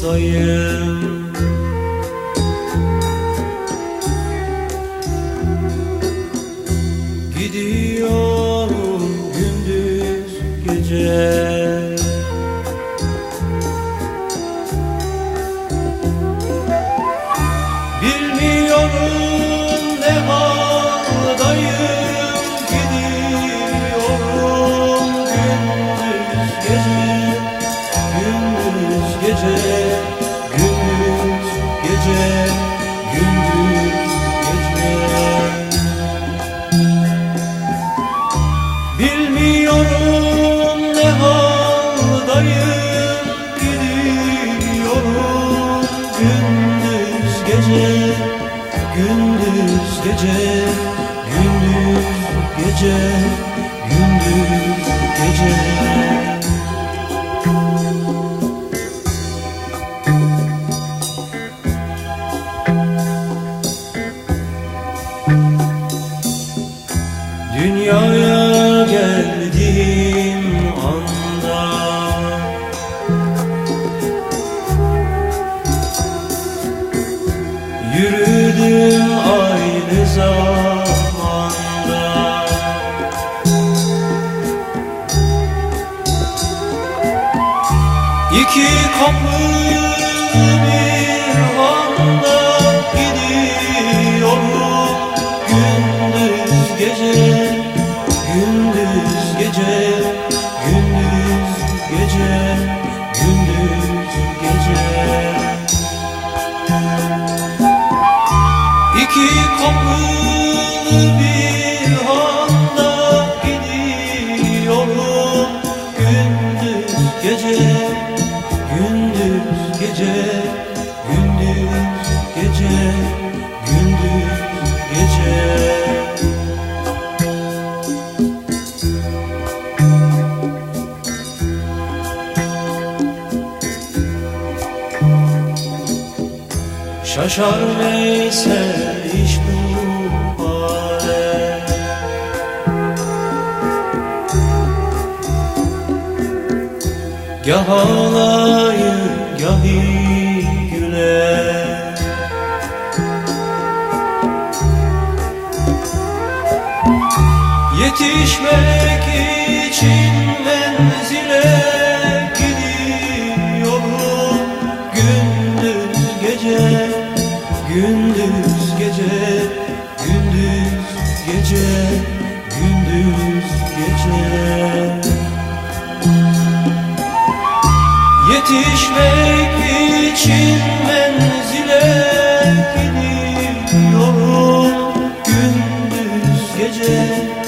hastayım Gidiyorum gündüz gece. Bilmiyorum ne var gece Gündüz gece Gündüz gece Gündüz gece. Dünyaya یکی خوبه Şaşar neyse iş bu hale. Gah ağlayır gahi güler Yetişmek için Yetişmek için menzile gidiyorum. Gündüz gece